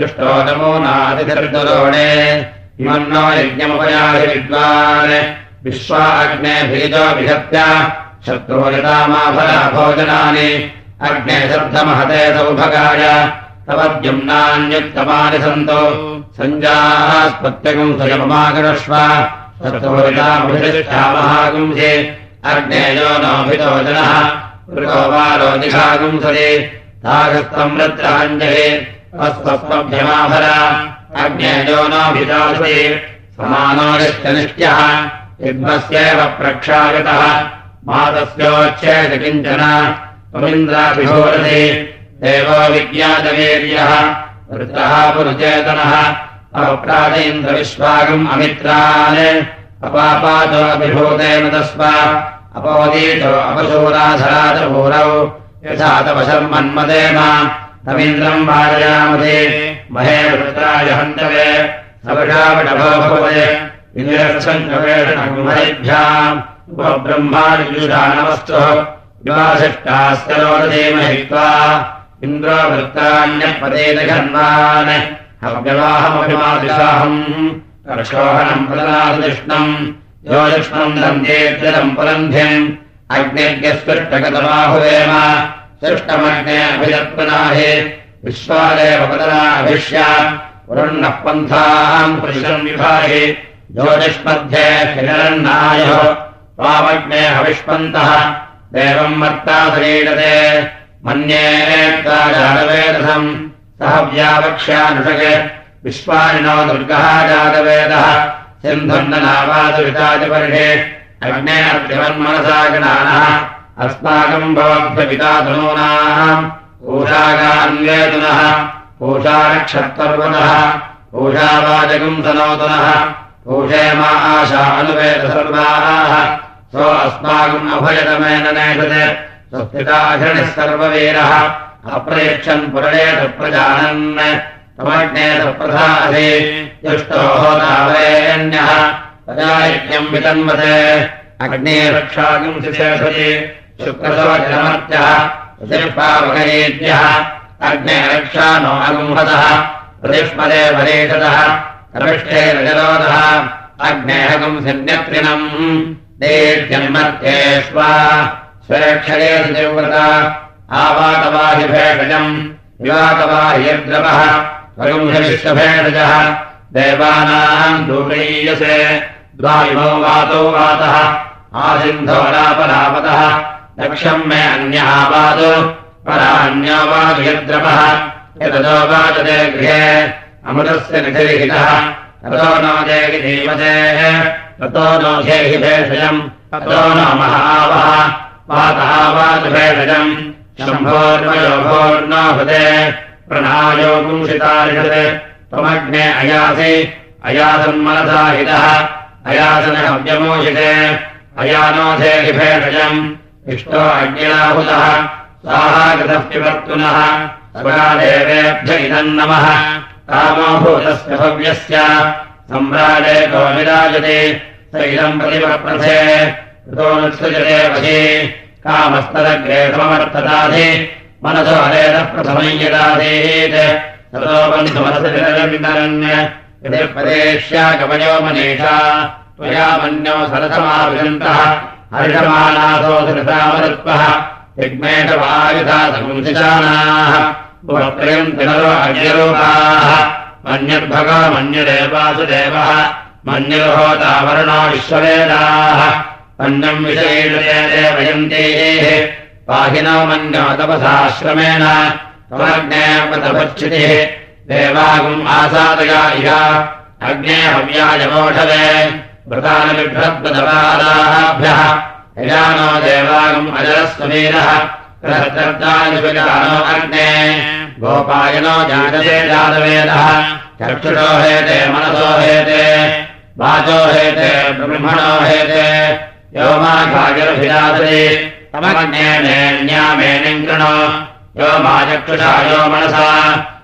दुष्टो नमो नादिधर्दुरोणे इमन्नो यज्ञमुपयाहि विद्वान् विश्वा अग्नेभिजो विहत्य शत्रुरितामाफला भोजनानि अग्ने शब्दमहते सौभगाय तव द्युम्नान्युत्तमानि सन्तो सञ्जास्पत्यगम् स्वयममाकरश्व शत्रुरितामभिष्ठामहागुंसि अग्नेयो नोभितो जनः मृगो वारो दिशागुंसति समानो नित्यनिष्ठ्यः युग्मस्यैव प्रक्षागतः मातस्योच्छेद किञ्चन त्वमिन्द्राभिभोरति देवो विज्ञातवीर्यः वृत्तः पुरुचेतनः अपप्राजेन्द्रविश्वागम् अमित्रान् अपापातो अभिभूतेन तस्म अपोदीतो अपशूराधराजभूरौ यथा तवशर्मन्मदेम तमीन्द्रम् वारयामते महे उपब्रह्माणिजुषाणवस्तुः विवासिष्टास्तरोदीमहित्वा इन्द्रो कर्षोहनम् प्रदनादिष्णम् यो कृष्णम् दन्तेत्यलम् पुरन्ध्यम् अग्निज्ञस्पृष्टगतमाहुवेम सृष्टमग्ने पन्थाम् पुरुषम् विभाहि। ज्योतिष्मध्ये हिरन्नायः त्वामग्ने हविष्पन्तः देवम् मत्ता सरीडते मन्ये जातवेदम् सह व्यावक्ष्यानुषगे विश्वानिनो दुर्गः जातवेदः। सिन्धुन्ननावादुरिताजपर्षे अग्ने अर्थिवन्मनसा गणानः अस्माकम् भवद्भपिता तनूनाम् पूषागान्वेतुनः पूषारक्षत्पर्वतः पूषावाचकम् सनोतनः। पूषेमा आशा अनुवेदसर्वाः सो अस्माकम् अभयतमेन नेषते। स्वस्तिताघृणिः सर्ववीरः अप्रयच्छन् पुरणेत प्रजानन् प्रजायज्ञम् वितन्वते अग्ने रक्षाकम् शिशेषति शुक्रशोचनमर्त्यः प्रतिष्पावकयेद्यः अग्ने रक्षा नो अगुंहतः प्रतिष्मदे वरेषतः। प्रविष्टे रजरोधः अग्नेहकम् सन्यत्रिणम् देर्जन्मत्येष्वा स्वेक्षरे सुदेव्रता आवातवाहिभेषजम्। विवातवाह्यद्रवः स्वगुंहविश्वभेषजः देवानाम् दूषीयसे द्वायुमो वातो वातः आसिन्धोरापरापतः दक्षम् मे अन्यः वातो परान्यो वातुयद्रवः यततो वाचते गृहे अमृतस्य निधिरिहितः ततो नो देहि धीमतेः ततो नो धेहि ततो नो महावः वातः वातुभेषजम् शम्भोर्मयोभोर्नो हृदे प्रणायो पुंसितारिषत् त्वमग्ने अयासि अयासन्मनसा हितः अयासनहव्यमोषिते अयानो धेहि भेषजम् इष्टो अग्निराहुतः। साहागतः पिबर्तुनः स्वरादेवेभ्य इदम् नमः। कामोभूतस्य भव्यस्य। सम्राटे को विराजते स इदम् प्रतिपप्रथे ऋतोऽनुत्सृजते वशे। कामस्तदग्रे समवर्तदाधि मनसो हरेणः प्रथमम् यदाधीत्। ततो बन्धुमनसविरन्य यदि प्रदेश्यागमयो मनीषा त्वया मन्यो उपत्रयन्ति नरो अज्ञरूपाः मन्यद्भगो मन्यदेवासुदेवः मन्यर्होतावरणो विश्ववेदाः मन्यम् विषयीडते देवयन्तेः पाहिनो मन्यो तपसाश्रमेण तमग्नेपतपच्छितिः देवागुम् आसादया इह। अग्ने हव्यायमोषवे व्रतानबिभ्रद्वदपादाभ्यः यजानो देवागम् प्रहर्तानुविजानो अग्ने। गोपायनो जातवे जातवेदः। चक्षुषो हेते मनसो हेते। वाचो हेते ब्रह्मणो हेते। यो मा खाजरभिरासते तमग्नेन्यामेनिम् कृणो यो मा चक्षुषा यो मनसा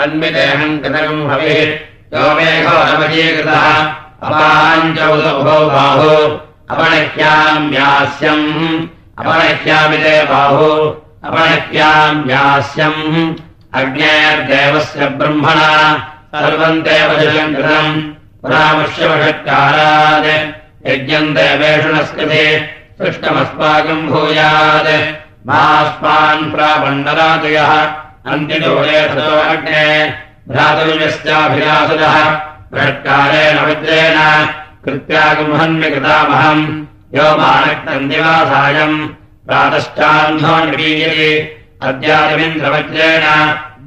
हन्मिदेहम् कृतकम् हविः यो मेघो नवजीकृतः अपाञ्चौदभो बाहु। अपणह्यामि ते बाहु। अपणह्याम्यास्यम्। अग्नेर्देवस्य ब्रह्मणा। सर्वम् देवजलम् कृतम् परामर्श्यवषत्कारात् यज्ञम् देवेषुणस्कृते सृष्टमस्माकम् भूयात्। मास्मान् प्रामण्डरातयः अग्ने भ्रातुर्यस्याभिलासदः बृहत्कारेण वज्रेण कृत्यागुम्हन्विकृतामहम् यो मानक्तम् दिवासायम् प्रातश्चान्धोन्वीयते अद्यादिमिन्द्रवज्रेण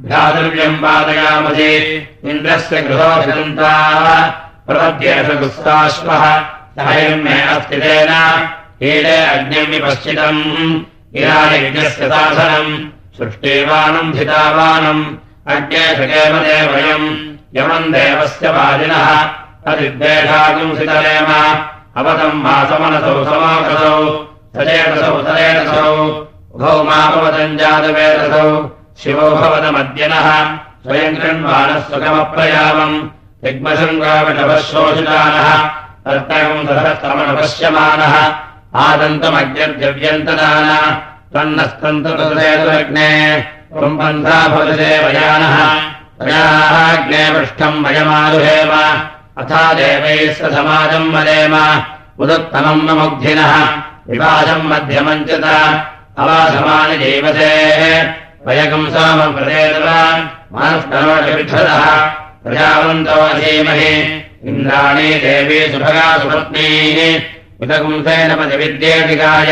भ्रातुर्यम् पादयामसि इन्द्रस्य गृहोऽभिदन्ताः प्रपद्येषगुस्ताश्वः सहयम् मे अस्ति तेन। हीले अग्निम् विपश्चितम्। इरायज्ञस्य साधनम् सृष्टिवानम् धितावानम् अग्ने सकेम देवयम् यमम् देवस्य वाजिनः अदिद्वेषागुंसितरेम अवतम् मासमनसौ समाकृतौ सचेतसौ सरेतसौ उभौ मापवतम् जातवेदसौ शिवो भवतमद्यनः स्वयम् कृण्वानः सुखमप्रयामम् यग्मशृङ्गावटवः शोषितानः तर्तकम् सहस्तमनपश्यमानः आदन्तमग्निर्जव्यन्तदान भवते वयानः तयाग्ने पृष्ठम् वयमारुहेम अथा देवैः समाजम् वदेम। उदुत्तमम् न मुग्धिनः मध्यमम् च अवासमानि वयकम् सामप्रदेतव मानस्तनोषविद्धतः प्रजावन्तो अधीमहि। इन्द्राणी देवी सुभगा सुपत्नीः। उदकुंसेन पतिविद्येटिकाय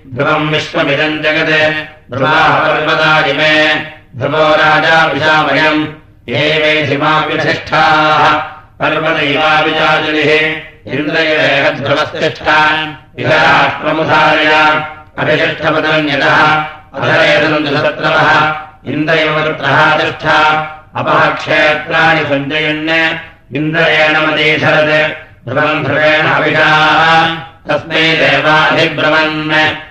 ध्रुवम् विश्वमिदम् जगत्। ध्रुवाः पर्वदाजिमे ध्रुवो राजा विशामयम् एवेधिमाव्यधिष्ठाः इन्द्रयेह ध्रुवस्तिष्ठा इह राष्ट्रमुधारय अभिषष्ठपदन्यतः अधरेदन्तशत्रवः इन्द्रयवृत्रः तिष्ठा अपः क्षेत्राणि सञ्जयन्। इन्द्रयेण मदीधरत्। ध्रुवम् ध्रुवेण अभिषाः तस्मै देवाभिब्रवन्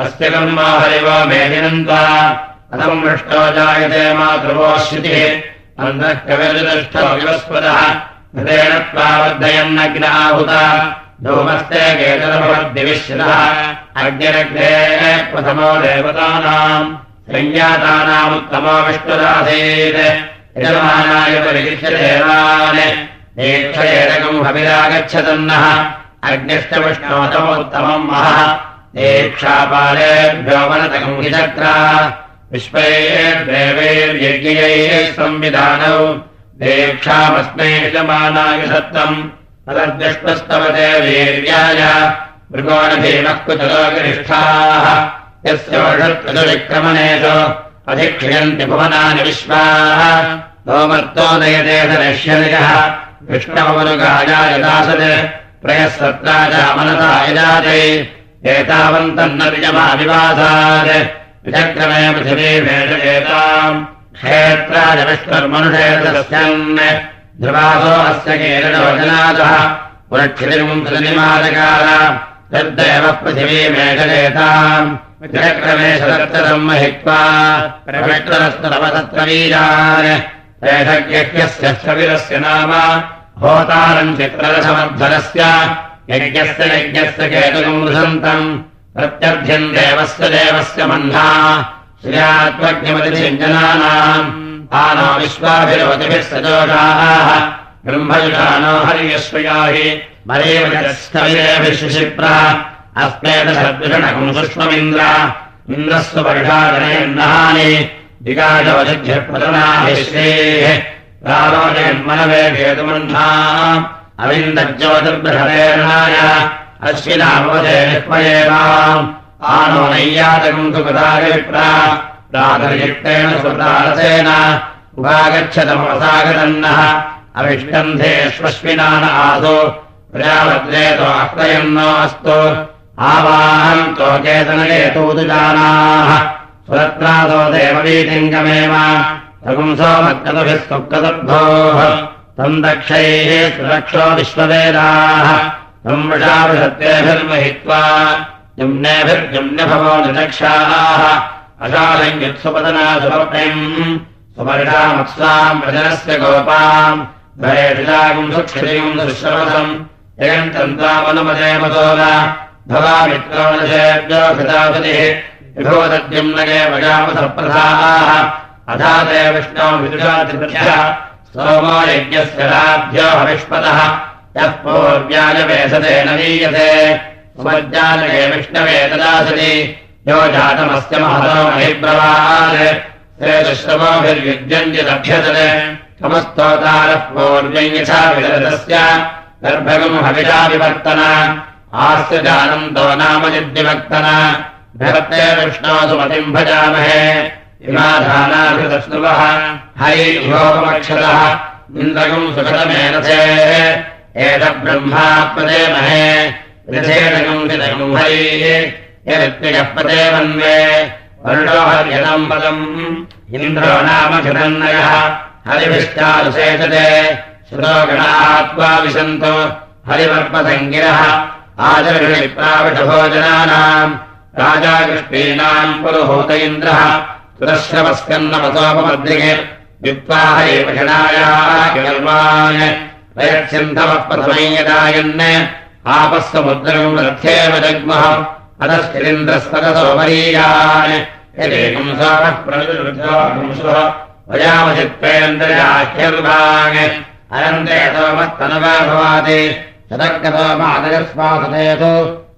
अस्य कर्मा हरिवो मेदिनन्ता अतम् मृष्टो जायते मातृवो श्रुतिः अन्तः कविर्दृष्टो विवस्पदः त्वावर्धयन्नग्न आहुता। धूमस्ते केतरभवद्दिविश्रुतः अग्निरग्ने प्रथमो देवतानाम्। यजमानाय परिलिख्य देवान् दीक्षयेदकम् हविरागच्छतन्नः अग्निश्च विष्णोतमोत्तमम् महः दीक्षापालेभ्यो वनतकम् हि चक्रा विश्वैर्देवैर्यज्ञैः संविधानौ दीक्षामस्मै यजमानाय सत्तम् तदद्यष्टस्तवते वीर्याय। मृगोणभीमः कुचलोगरिष्ठाः यस्य वर्षत्कृतविक्रमणेषु अधिक्रियन्ति भुवनानि विश्वाः। भौमर्तो नयते धनश्यनिजः विष्णवनुगायाय दासत् प्रयःसत्राजामनता यजाते विजमाविवासात् विचक्रमे पृथिवी भेषयेताम् क्षेत्राय विष्णुर्मनुषेतस्यन् ध्रुवासो अस्य सुनिमादकार तद्देव पृथिवी मेघलेताम् विचक्रमे शतम् महित्वा। प्रविष्टरस्तरवतत्रवीरान् एषज्ञस्य स्थविरस्य नाम। होतारम् चित्ररसमध्वरस्य यज्ञस्य यज्ञस्य केतुकम् वृसन्तम् प्रत्यर्थ्यम् देवस्य देवस्य मह्ना श्रियात्मज्ञमतिसिञ्जनानाम् आनो विश्वाभिरवतिभिः सजोषाः ब्रह्मयुषानो हर्यश्वया हि मरेवभिः शिशिप्रा अस्मेदसद्विषणकम् सुष्ममिन्द्र इन्द्रस्व वर्षाजनयन्नहानि विकाशवधिभ्यप्रदनाभिश्रेः प्रारोजन्मनवे आनो नैयातकम् सुकृताविप्रा प्रातर्युक्तेन सुकृतारसेन उपागच्छतमसागतन्नः अविष्कन्धेष्वश्विनान आसो प्रजावद्रेतो अह्वयन्नो अस्तु। आवाहन्तो चेतनकेतूतुजानाः सुरत्रासो देववीतिङ्गमेव। रघुंसो मत्कतभिः सुकृतभोः तम् दक्षैः सुरक्षो विश्ववेदाः। सुपर्षामत्साम् प्रजनस्य गोपाम्। जगन्तम् त्वामनुमदेमतोल भवामित्रोणशेभ्यो कृतापतिः विभोदद्युम्नगे वजामसप्रधाः। अथा ते विष्णो विदुषातिभ्यः सोमो यज्ञस्य राभ्यो हविष्पदः यः पूर्व्याजवेशते न वीयते उपज्ञानके विष्णवे ददासति यो जातमस्य महतो महिब्रवात् ते दुश्रमोभिर्युज्यन्ति लभ्यते। समस्तोतारः पूर्व्यम् यथा विदतस्य गर्भगम् हविषा विवर्तन आस्य जानन्तो नाम यद्विवर्तन भरते विष्णो सुमतिम् भजामहे। इमाधानाभितस्नुवः है योगमक्षतः इन्द्रगम् सुखतमेनथे। एष ब्रह्मात्मदेमहे रथेनगम् विदगम् हैः यदित्यगः पदेवन्वे वरुणो हर्यतम् पदम्। इन्द्रो नाम घृतन्नयः। हरिभिष्टानुशेषते श्रोगणात्वा विशन्तो। हरिवर्पसङ्गिरः। आचरणिप्राविषभोजनानाम् राजाकृष्णीनाम् पुरुहूत इन्द्रः सुरश्रवस्कन्नमसोपमद्रिगे युक्त्वा हरिभषणायान् प्रयच्छन्तवः प्रथमै यदायन् आपःसमुद्रम् रथ्येव जग्मः अधस्थिरिन्द्रस्पदसोपरीयान् यदेकम् सोमः प्रविरुद्धोः वयामचित्तेन्द्रयाह्यर्वान् अनन्ते सोमस्तनवा भवाति शतर्गतो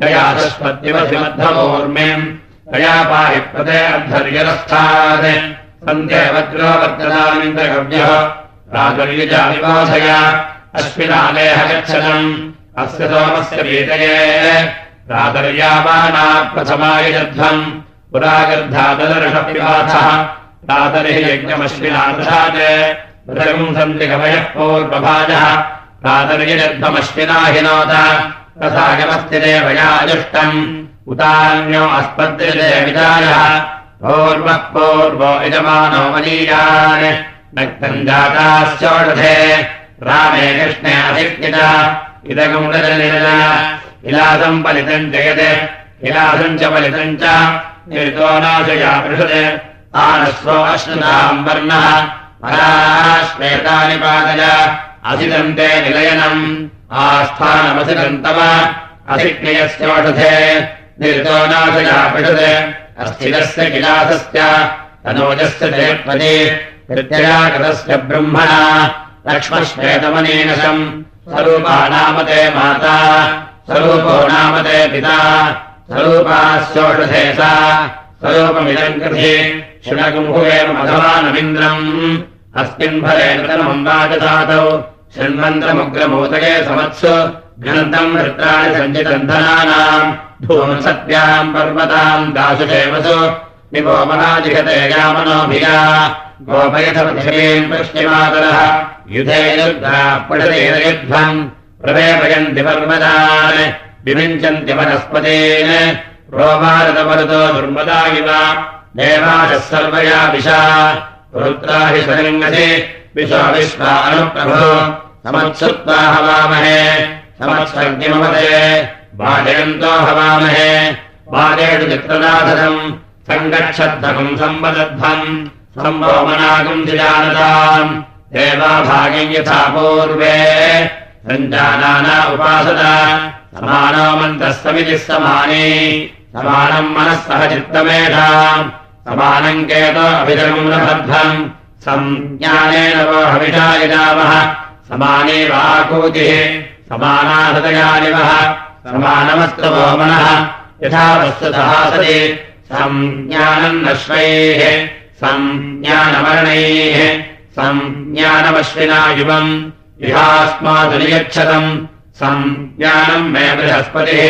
गयासस्पद्यवधिमद्धमूर्मिम् गया पाहि प्रदे अद्धर्यरस्थात् सन्ध्ये वज्रो वर्तनामिन्द्रगव्यः प्रादुर्यजाविबोधय अश्विनालेह गच्छनम् अस्य सोमस्य वीतये प्रातर्यामाना प्रथमायजध्वम् पुरागर्धादर्षपिवाथः प्रातरिः यज्ञमश्विनादशात् मृतगम् सन्ति कवयः पूर्वभाजः। प्रातर्यजध्वमश्विना तथागमस्ति देवयाजुष्टम् उतान्यो अस्पद्यते विदायः पूर्वः पूर्वो यजमानो मनीयान् नक्तम् जाताश्चोषधे रामे कृष्णे इलासम् पलितम् जयते। इलासम् च पलितम् च। निर्तो नाशया पृषते। आनस्वो अश्नुताम् वर्णः। पराश्वेतानि पादय। असितम् ते निलयनम् असिक्रियस्योषधे निर्तो नाशया पृषते अस्थिरस्य किलासस्य तनोजस्य देवपदे कृत्यया कृतस्य ब्रह्मणा लक्ष्मश्वेतमनीनशम् स्वरूपा नाम ते माता। स्वरूपो नाम ते पिता। स्वरूपास्योषधे सा। स्वरूपमिदम् कृते शुनकुम्भुवेन मघवानमिन्द्रम् अस्मिन् फलेन तनमम् वाचसातौ षण्मन्त्रमुग्रमूतके समत्सु घ्नन्तम् वृत्राणि सञ्चितन्धनानाम् धूमसत्याम् पर्वताम् दासुदेवसु विभोमनाजिहते यामनोभिया गोपयथमधिषयेन् पश्चिमातरः युधेनुर्धा पठतेन प्रवेपयन्ति पर्वतान् विविञ्चन्ति वनस्पतेन रोमारतमरुतो दुर्मदा इव देवाशः सर्वया विशा रुद्रा हि सलिङ्गसि विश्वा विश्वा अनुप्रभो समत्सुत्वा हवामहे। समत्सर्गिमवदे वाजयन्तो हवामहे। वाजेषु चित्रनाथम् सङ्गच्छद्धकम् सम्वदध्वम् सम्भोमनागम् जानताम् देवाभागम् यथा पूर्वे। सञ्जानाना उपासता समानो मन्त्रः समितिः समाने समानम् मनः सह चित्तमेधाम् समानम् केतो अभिधर्मम् नबद्धम् सञ्ज्ञानेन वो हविषा यजामः समानेवाकूतिः समानाहृतयानिवः समानमस्तवो मनः। यथा वस्तुतः सति सञ्ज्ञानम् नश्वैः। सञ्ज्ञानवर्णैः सञ्ज्ञानमश्विना युवम् इहास्मादुनियच्छतम् सञ्ज्ञानम् मे बृहस्पतिः।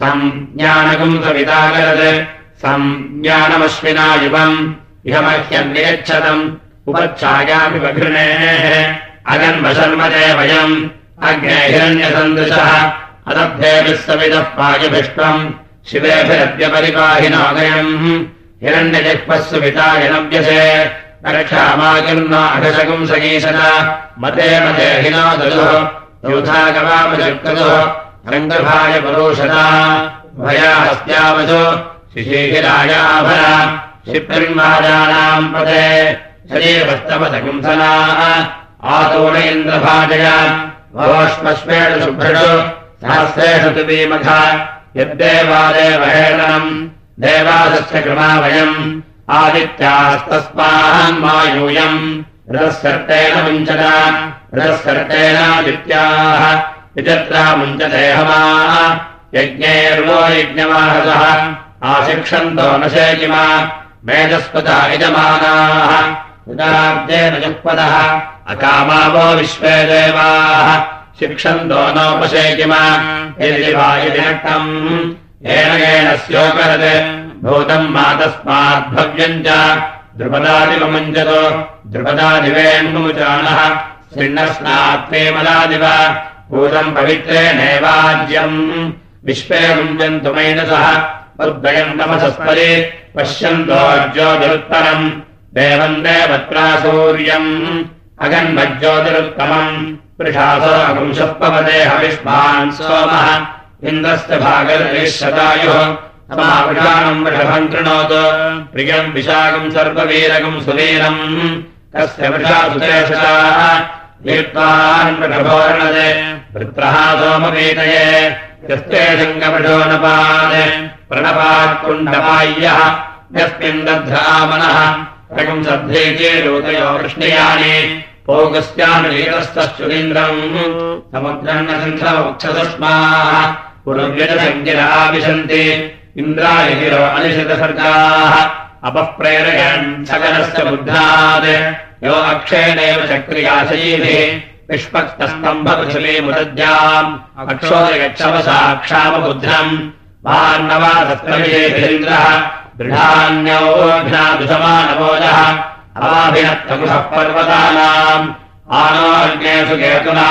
सञ्ज्ञानकम् सविताकरत् सञ्ज्ञानमश्विना युवम् इह मह्यन्नियच्छतम् उपच्छायापि बघृणेः अगन्वशर्मते वयम्। अग्ने हिरण्यसन्दृशः अदभ्येभिः सविदः शिवेभिरद्यपरिपाहिनागयम् वितायनव्यसे रक्षामाकिर्न अघशकम् सगीशत। मते मते यूथागवामजर्कलुः रङ्गभाय परोषता। भया हस्त्यावसु शिशीहिरायाभर क्षिप्रिर्माजानाम् पदे। शरीरस्तपथकुंसना आतोण इन्द्रभाजय भोष्मश्वेषु शुभ्रषु सहस्रेषु तुबीमख यद्देवादेवहेतनम् देवादस्य कृमा वयम् आदित्यास्तस्मान्मायूयम् रथस्कर्तेन मुञ्चत रथस्कर्तेनादित्याः विचत्रा मुञ्चते हमा। यज्ञैर्वो यज्ञमाहसः आशिक्षन्तो न शेकिमा मेधस्पता यजमानाः उदाब्देन जुक्पदः अकामावो विश्वे देवाः शिक्षन्तो यदि नक्तम् येन येन स्योकरत्। भूतम् मातस्माद्भव्यम् च। द्रुपदादिवमुञ्चतो द्रुपदादिवेन्मुचानः शृण्णस्नात्मेमलादिव भूतम् पवित्रेणेवाज्यम् विश्वे मुञ्चन्तु मैनसः। उद्वयम् तमसस्परि पश्यन्तोज्योतिरुत्तरम् देवम् देवत्रा सूर्यम् अगन्मज्योतिरुत्तमम् पृषासो अगुंशपवदे हविष्मान् सोमः। इन्द्रस्य वृषभम् कृणोतु। प्रियम् विशाकम् सर्ववीरकम् सुवीरम्। तस्य वृषासुतेषाः दीप्तान् वृषभोर्णदे वृत्रः नपान् प्रणपात्कुण्डपाय्यः यस्मिन् दध्रामनः सद्धेजे लोकयो वृष्णयानि पोगस्यानुलीतस्तश्चुरीन्द्रम् समुद्रम् न सन्धमोक्षसस्माः पुनव्यजसङ्गिराविशन्ति इन्द्रायगिरो अनिशितसर्गाः अपः प्रेरयन् सकलस्य बुद्धात्। यो अक्षयणेव चक्रियाशयीभिः। निष्पक्तस्तम्भपृथिवीमुदद्याम् अक्षोदयक्षवसाक्षामबुद्धम् मान्नवादत्रविजेभिन्द्रः दृढान्योघ्नादुषमानवोजः पर्वतानाम्। आनोऽग्नेषु केतुना।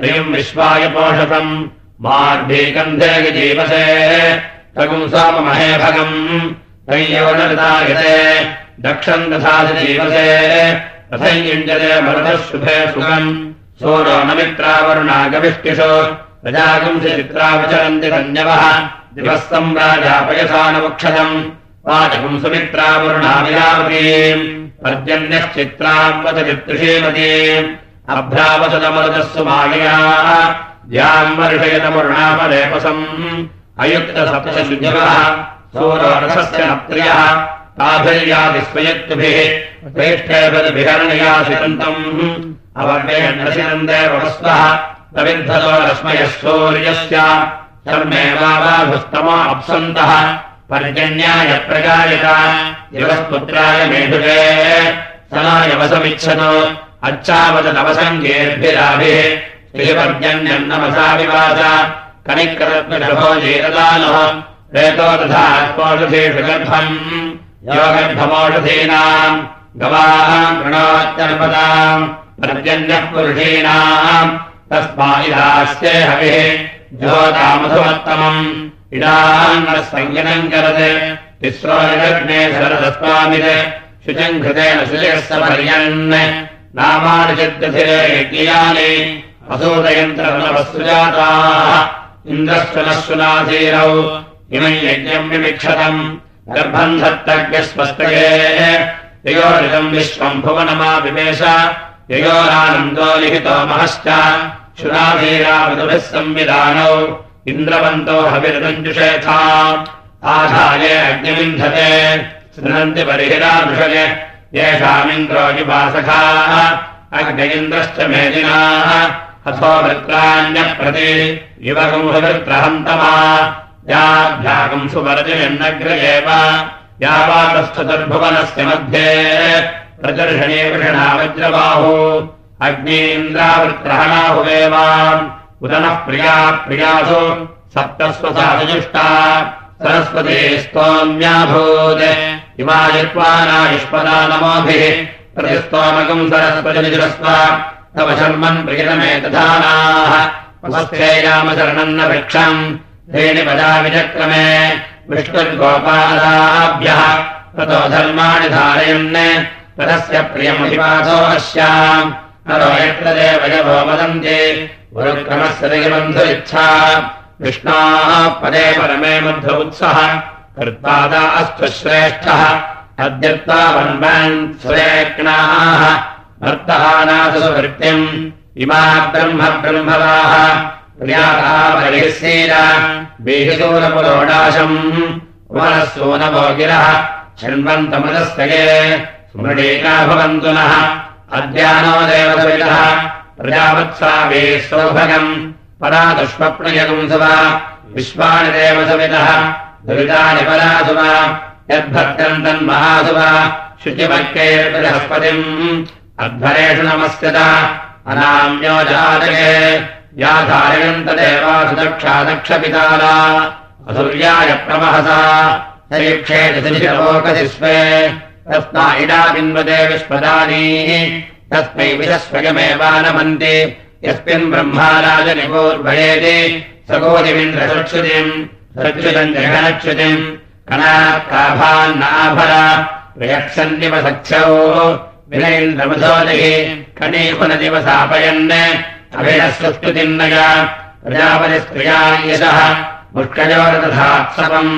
प्रियम् विश्वाय पोषकम्। मार्भीकन्धे जीवसे। तगुम् सोममहे भगम्। तय्योनृतायते दक्षम् दधाति जीवसे। तथैयुञ्जते मरुतः शुभे सुखम्। सोरो न मित्रावरुणागविष्टिषु प्रजागुंसि चित्रावचरन्ति धन्यवः। दिवः सम्राजापयसानमुक्षतम् वाचकम् सुमित्रावरुणाविरावतीम् पर्जन्यश्चित्राम् वचचित्रिषीमतीम् अभ्रावसदमरुतस्सु मालया द्याम् वर्षयतमुर्णापदेपसम् अयुक्तसप्तशुजवः सोरोरथस्य न प्रियः ताभिर्यादिस्वयक्तुभिः। श्रेष्ठेभिर्विहरणयासितन्तम् अवर्णेन्द्रसिनन्देव वस्वः रश्मयः सूर्यस्य। धर्मेवाभुस्तमो अप्सन्तः पर्जन्याय अच्छावदनवसङ्गेर्भिराभिः श्रीपर्जन्यन्नमसा विवाच कनिक्रत्नभोजेरदानः रेतो आत्मौषधेषु गर्भम् यो गर्भमौषधीनाम् गवाम् कृणोत्यर्पदाम् पर्जन्यः पुरुषीणाम्। तस्मा इदास्ये हविः। ज्योतामधुमत्तमम् इडान्नः सङ्गनम् करते तिस्रो पर्यन्। नामानुचिद्यथिरे यज्ञयानि। असूदयन्त्रवसुजाताः इन्द्रश्वनः सुनाधीरौ इमम् यज्ञम् विमिक्षतम्। गर्भम् धत्तज्ञस्वस्तये ययोरिदम् विश्वम् भुवनमा विवेश ययोरानन्दो लिखितो महश्च। शुनाधीरामधुभिः संविधानौ इन्द्रवन्तो हविरदञ्जुषेथा आधाये अग्निविन्धते। शृणन्ति परिहिरादृशय येषामिन्द्रोजिवासखाः अग्न इन्द्रश्च मेदिनाः। अथो वृत्राण्यप्रति युवकंसवृत्रहन्तमा याभ्यागम् सुवर्जयन्नग्र एव। यावातस्थचतुर्भुवनस्य मध्ये। प्रदर्शने वृषणा वज्रबाहु। अग्नीन्द्रावृत्रहणाहुवेव उदनः प्रिया प्रियासु सप्तस्वसाजुष्टा सरस्वती स्तोम्याभूत् इमायुष्मानायुष्मदा नमोभिः प्रतिस्तोमकम् सरस्वतिजुरस्व तव शर्मन् प्रियतमेतधानाः उपस्थेयामशरणन्न वृक्षम् धेनि पदा विचक्रमे विष्णुर्गोपादाभ्यः ततो धर्माणि धारयन् तदस्य प्रियमभिवासो अस्याम् नरो यत्र देवयभो वदन्ति इच्छा विष्णाः पदे परमे मध्व उत्सः कर्तादा अस्तु श्रेष्ठः। अद्यत्वा वन्वन् सुरेक्णाः भर्तहानासु वृत्तिम् इमा ब्रह्म ब्रह्मवाः। प्रियाः बहिःसीर बीहिसूरपुरोडाशम् वनसूनवो गिरः। शृण्वन्तमदस्तये स्मृणीका भवन्तु नः। अद्यानो देवसवितः प्रजावत्सा वे सौभगम् परा दुष्मप्नयगम् सुव विश्वानि देवसवितः दुरितानि परासुव यद्भक्तम् तन्महासुव शुचिभक्तैर्बृहस्पतिम् अध्वरेषु नमस्यत अनाम्यो जातके या धारयन्तदेवासु दक्षा दक्षपिताला असुर्याय प्रमहसा शरीक्षेदलोकसि स्वे तस्मा इडा बिन्वते विश्वदानी तस्मै विशस्वयमेवानमन्ति यस्मिन् ब्रह्माराजनिपूर्वयेति सगोदिमिन्द्रचक्षुतिम् सच्युतम् जगनच्युतिम्। कणाकाभान्नाभर प्रयक्षन्निव सख्यौ विनैन्द्रमधोदिः कणीपुनदिवसापयन्। अभिनः सुष्टुतिन्नय प्रजापतिस्त्रिया यशः मुष्कयोरतथात्सवम्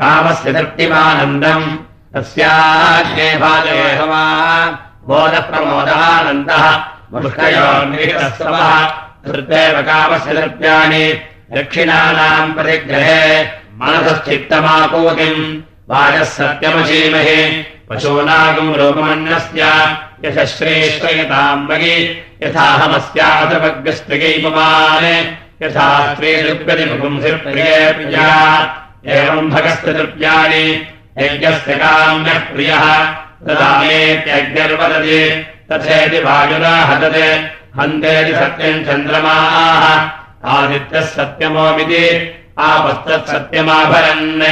कामस्य तृप्तिमानन्दम्। तस्याग्ने भाजयेहवा बोधप्रमोदानन्दः। मुष्कयोर्निहितस्तवः धृत्वेव कामस्य तृप्याणि दक्षिणानाम् प्रतिग्रहे मनसश्चित्तमापूतिम्। वाजः सत्यमशीमहि। पशूनागम् रूपमन्नस्य यशश्रेष्ठयताम् वगि यथाहमस्याथवग्रस्त्रिगैपमान् यथा स्त्रीलिप्यतिपुंसिप्रिये प्रिया एवम् भगस्य तृप्याणि यज्ञस्य काम्यः प्रियः तदामेत्यग्निर्वदति तथेति वायुना हतते। हन्तेति सत्यम् चन्द्रमाः। आदित्यः सत्यमोमिति। आपस्तत्सत्यमाभरन्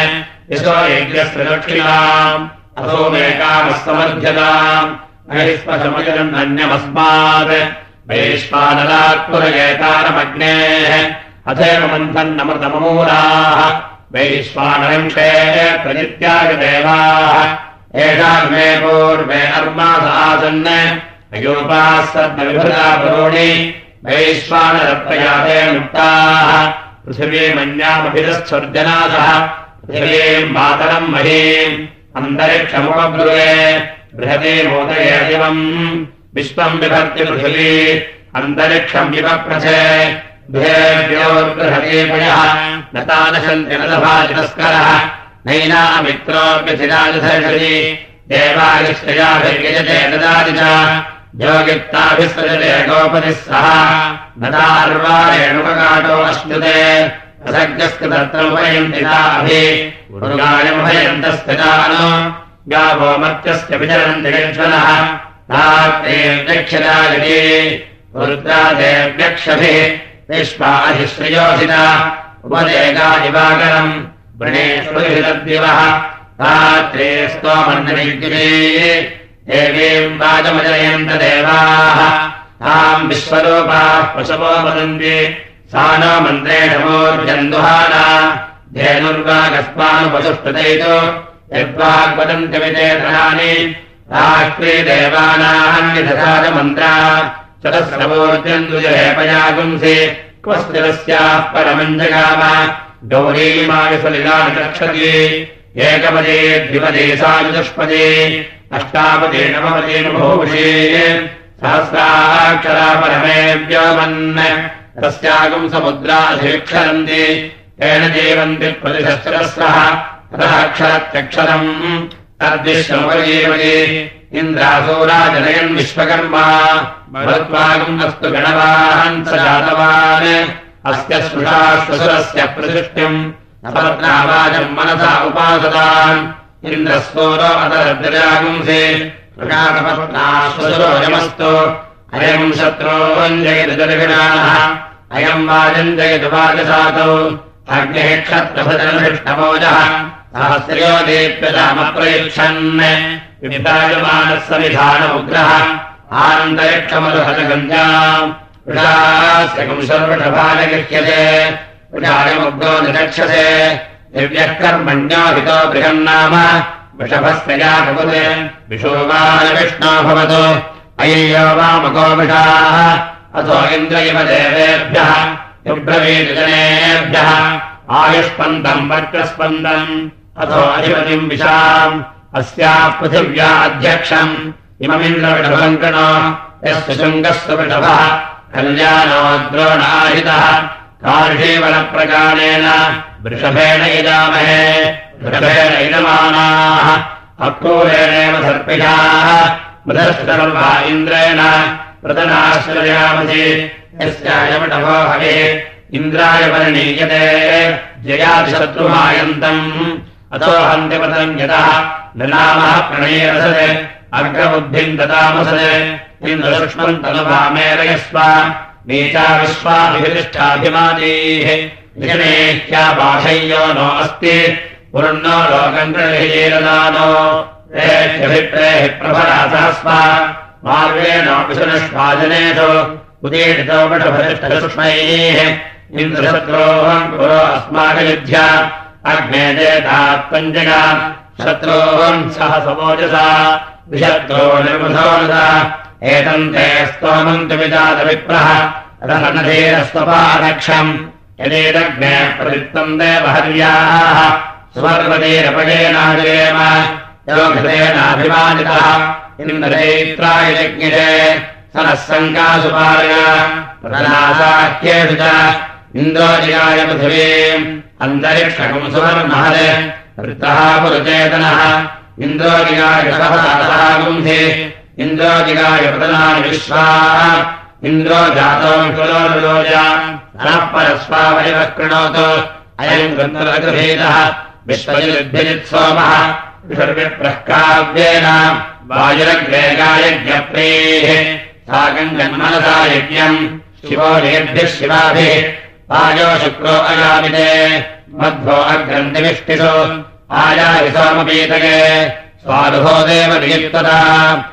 यशो यज्ञस्य दक्षिणाम् असोमेकामस्तमध्यताम् अहिस्मशमजलम् अन्यमस्मात् वैश्वानरात्पुरयेतारमग्नेः। अथैव मन्थन्नमृतममूलाः। वैश्वानरंशे प्रजित्यागदेवाः एषाम् मे पूर्वे अर्मास आसन् अयोपाः सद्मविभृता पुरोणि वैश्वानरप्रयाते मुक्ताः पृथिवीमन्यामभिरस्वर्जनाथः पृथिवीम् मातरम् महीम्। अन्तरिक्षमुपब्रुवे बृहते मोदये दिवम्। विश्वम् विभक्ति पृथिवी। अन्तरिक्षम् विपप्रथे न तादशन्ति न देवादिश्रयाभिर्यजते ददाति च। योगित्ताभिसृजते गोपतिः सह। नदार्वारेणुपकाटो अश्नुते। रसग्रस्कृतत्रमुपयन्तिताभिगायमुभयन्तस्थितानो गावो मत्यस्य विचरन्ति गच्छनः नाक्तेर्यक्षदायति रुद्रादेव्यक्षभिः विश्वाधिश्रियोषिता उपदेगा इवाकरम् वृणेष्वः रात्रे स्तोमन्नविग्रे देवीम् वाचमजयन्त देवाः। ताम् विश्वरूपाः पशवो वदन्ति। सा नो मन्त्रेणमोर्जन्दुहाना धेनुर्वागस्मानुपशुष्टतैतो यद्वाग्वदन्त्यमिते धनानि राष्ट्रे देवानान्यथसा च मन्त्रा चतस्रवोर्जन्दुजहेपयागुंसि क्वस्तिरस्याः परमम् जगाम गौरीमायुसलिलानि रक्षति एकपदे द्विपदे सा चतुष्पदे अष्टापदे नवपदे भूषे सहस्राक्षरा परमे व्योमन् तस्यागम् समुद्राधिक्षरन्ति। तेन जीवन्ति प्रतिशस्त्रस्रः ततः अक्षरत्यक्षरम्। तद्विश्वपरीवति इन्द्रासूराजनयन् विश्वकर्मा। भवत्वागम् अस्तु गणवाहन् स जातवान् अस्य स्पृशाश्वसुरस्य प्रतिष्ठ्यम् अपरत्नावाचम् मनसा उपासतान्। इन्द्रस्वोरो अतरद्रजागुंसे प्रकाशपत्नाश्वसुरोऽयमस्तु अयम् शत्रोञ्जयदर्विणाः अयम् वाजञ्जयतु वाजसातौ। अग्निः क्षत्रभजनभिष्टमोजः सहस्र्यो दीप्यतामप्रयुच्छन् विभाजमानः समिधानमुग्रः आनन्दयक्षमरुहतगञ्जाम् वृषास्यकम् सर्वषभाजगृह्यते वृषायमुग्रो निरक्षसे दिव्यः कर्मण्यो हितो बृहन्नाम विशोवानविष्णो भवतु इन्द्र इव देवेभ्यः युब्रवीजनेभ्यः आयुष्पन्दम् वर्गस्पन्दम् अथो अधिपतिम् विशाम् अस्याः पृथिव्या अध्यक्षम् इममिन्द्रविषभङ्कणो यस्य शृङ्गस्य वृषभः कल्याणो द्रोणाहितः कार्षीवनप्रकारेण वृषभेण इदामहे वृषभेण इदमानाः अक्रूरेणेव सर्पिषाः मृदश्रवा इन्द्रेण प्रदनाश्रयामसि यस्यायवटभो हवे इन्द्राय परिणीयते जयादिशत्रुमायन्तम्। अतो हन्त्यपतम् यतः ननामः प्रणीरसते अग्रबुद्धिम् ददामसते इन्द्रलक्ष्मन् नीचा विश्वाभितिष्ठाभिमानीः निषणेह्याबाधय्यो नो अस्ति। पुरुण्णो लोकङ्गणीरदानो रेभ्यभिप्रेहि प्रभरासहस्व मार्गेणोऽपिशुनष्वाजनेषु उदीरितो मठभरिष्ठसुष्मैः इन्द्रशत्रोहम् पुरो अस्माकयुध्य। अग्ने चेतात्पञ्जगा शत्रोहम् सह समोजसा विशत्रो निर्मधोनदा एतम् तु विजातविप्रः रसनधीरस्वपारक्षम् यदेदग्ने प्रवृत्तम् देवहर्याः सुवर्वतीरपजेनाजयेम योगेनाभिमानितः इन्द्रचैत्राय यज्ञे सनः सङ्कासुपालय प्रदनासाख्येषु च इन्द्रोजिगाय पृथिवीम्। अन्तरिक्षकम् सुवर्महद वृत्तः पुरुचेतनः। इन्द्रोजिगाय गुंसि इन्द्रोजिगाय प्रदनानि विश्वाः। इन्द्रो जातो नः परस्वावयवः कृणोतु। अयम् ग्रन्थलगृभेदः विश्वजिद्भिजित्सोमः विसर्गप्रःकाव्येन वायुरग्रेगायज्ञप्रेः। साकम् जन्मनसा यज्ञम्। शिवो नेभ्यः शिवाभिः। वायो शुक्रो अगामिते मध्वो अग्रन्थिविष्टिषु आयाहि सोमपीतके। स्वानुभो देव नियुक्तता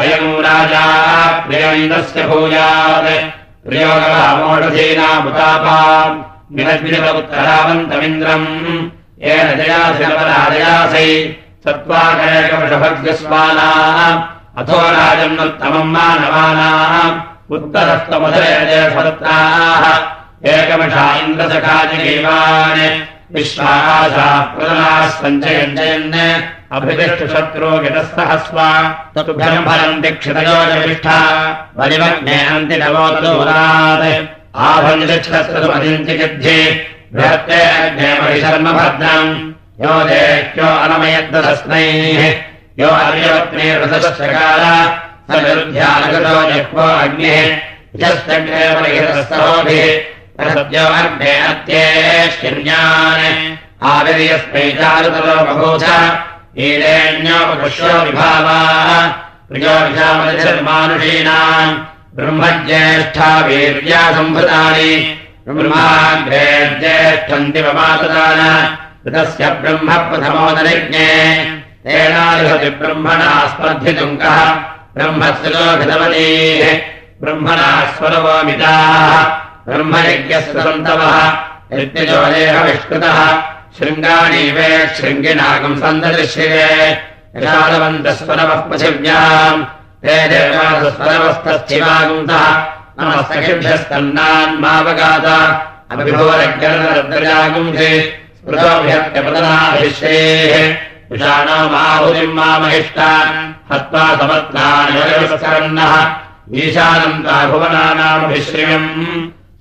अयम् राजा प्रियमिन्दस्य भूयात्। प्रियोगवामोढधीनामुतापाम् विनद्विनिव उत्तरावन्तमिन्द्रम्। येन जयासिनपराजयासै। सत्त्वाकरेकवृषभग्यस्वानाः अथो राजन्नुत्तमम् मानवानाः। उत्तरस्तमधुरेजयसत्राः एकमिषा इन्द्रसखाजिगीवान् विश्वासा प्रदनाः सञ्चयञ्जयन् अभितिष्ठशत्रो गतस्तः स्वा तुभ्यम् फलम् दीक्षितयोजविष्ठा बलिमग्ने अन्तिनवोदूरात् आभञ्जिक्षस्तुमदिञ्चिगिद्धि बृहत्ते अग्ने महिशर्म भद्रम् यो देह्यो अनमयद्दस्नैः यो अर्यवत्ने ऋतश्चकार स विरुध्यानगतो जह्वो अग्निः। यस्तग्ने परिहृतस्तरोभिः अत्येष्टिन्यान् आविर्यस्मै चारुतरो बभूथ ईरेण्योपपुष्यो विभावाः प्रियो विषामतिर्मानुषीणाम् ब्रह्मज्येष्ठा वीर्या सम्भृतानि ज्येष्ठन्ति ममातदान ऋतस्य ब्रह्म प्रथमोदरिज्ञे तेनादिहति ब्रह्मणा ब्रह्मस्लोभितवतीः ब्रह्मणा स्वरवोमिताः ब्रह्मयज्ञस्य सन्तवः यज्ञजोदेहविष्कृतः शृङ्गाणीवे शृङ्गिनागम् सन्ददृश्ये यशालवन्तस्वरवः पृथिव्याम्। ते देवासस्वरवस्तश्चिवागुन्तः नमस्तकिभ्यस्तन्नान्मावगात अभिभोरग्रजागुंसि स्मृतोभ्यत्यपदनाभिश्रेः विषाणो माहुतिम् मामहिष्टा हत्वा समत्नान्यः ईशानन्ता भुवनानामभिश्रियम्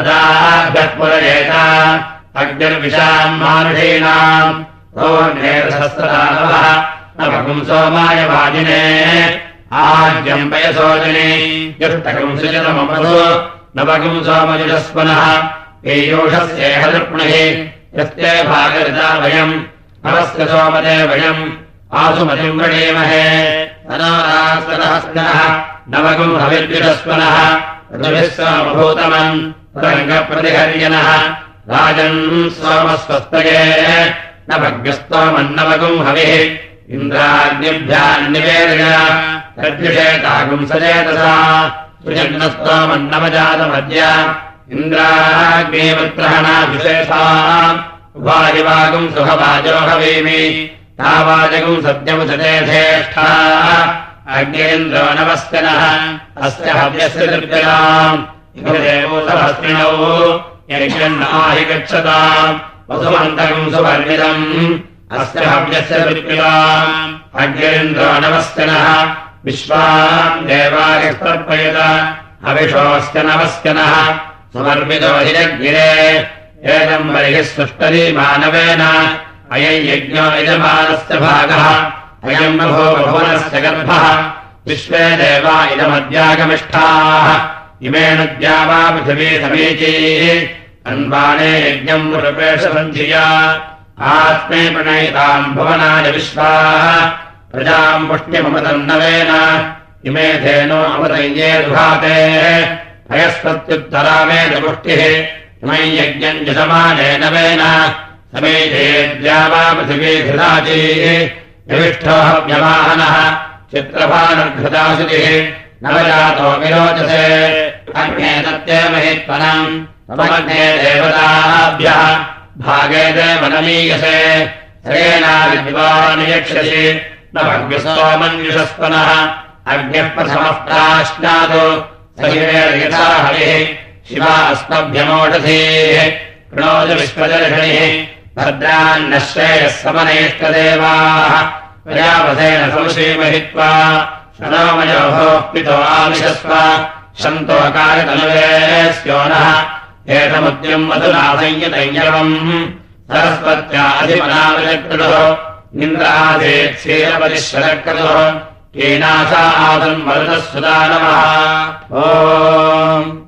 अदाभ्यः अग्निर्विशाम् मानुषीणाम् सोऽग्नेरसहस्रदानवः न भगुम् सोमाय वाजिने आज्यम् पयसोजने युष्टकम् सृजनममसो नवगुम् सोमयुजस्वनः एयोषस्येह दृप्णः यस्ते भागरिता वयम् नवस्य सोमदे वयम् आसुमतिम् वृणीमहे अनारास्तनः नवगुम् हविर्युजस्वनः ऋभिः सोमभूतमम् रङ्गप्रतिहर्यनः राजन् सोमस्वस्तये। न भग्यस्तोमन्नवगुम् हविः। इन्द्राग्निभ्यान्निवेदय। तद्विषेतागुम् सचेतसा। सुजन्नस्तोमन्नवजातमद्य इन्द्राग्नेवत्रहणाभिषेषा उभारिवागुम् सुखवाजो हवीमि। तावाजगुम् सत्यमुसतेधेष्ठा अग्नेन्द्रो नवस्तिनः अस्य हव्यस्य दुर्जयाम् सहस्रिणौ यज्ञन्नाहि गच्छताम् वसुमन्तकम् सुवर्मिदम् अस्य हव्यस्य दुर्पिलाम् अग्निन्द्रो नवस्तिनः विश्वाम् देवायस्तर्पयत। हविषोऽस्य नवस्तिनः सुवर्मितो हिरग्निरे एतम् बहिः सृष्टरी मानवेन। अयम् यज्ञो यजमानस्य भागः। अयम् बभो भुवनस्य गर्भः। विश्वे देवा इदमद्यागमिष्ठाः इमेणद्या वा पृथिवी समीची। अन्वाने यज्ञम् पुरपेशसन्धिया। आत्मे प्रणयिताम् भुवनाय विश्वाः। प्रजाम् पुष्टिममतन्नवेन इमे धेनो अमतये दुभाते। भयस्पत्युत्तरामे च पुष्टिः। इमै यज्ञम् जशमानेन नवेन। समेधेद्या वा पृथिवी पृथिवीघृताचीः यविष्ठोऽहव्यवाहनः चित्रभानुर्घृताशुतिः नवजातो विरोचसे। अग्ने सत्यमहित्वनम् तमग्ने देवताभ्यः। भागे देवनमीयसे। सरेणाविद्वानियक्षसि न भग्यस्तोमन्युषस्वनः अग्निः प्रथमः प्राश्नातु सहिरेर्यथा हरिः शिवा अस्मभ्यमोषधीः प्रणोज विश्वदर्शनिः। भद्रान्नः श्रेयः समनेष्टदेवाः। प्रजापथेन संश्रीमहित्वा शनोमयोः पितो आविशस्व शन्तोकारितनुवे स्योनः एतमुद्यम् मधुना संयतैर्वम् सरस्वत्या अधिमनाविलकृतुः इन्द्रादेत् क्षीरपतिश्वरकृतुः कीनाशा आदन्मरुतः सुदानवः ओ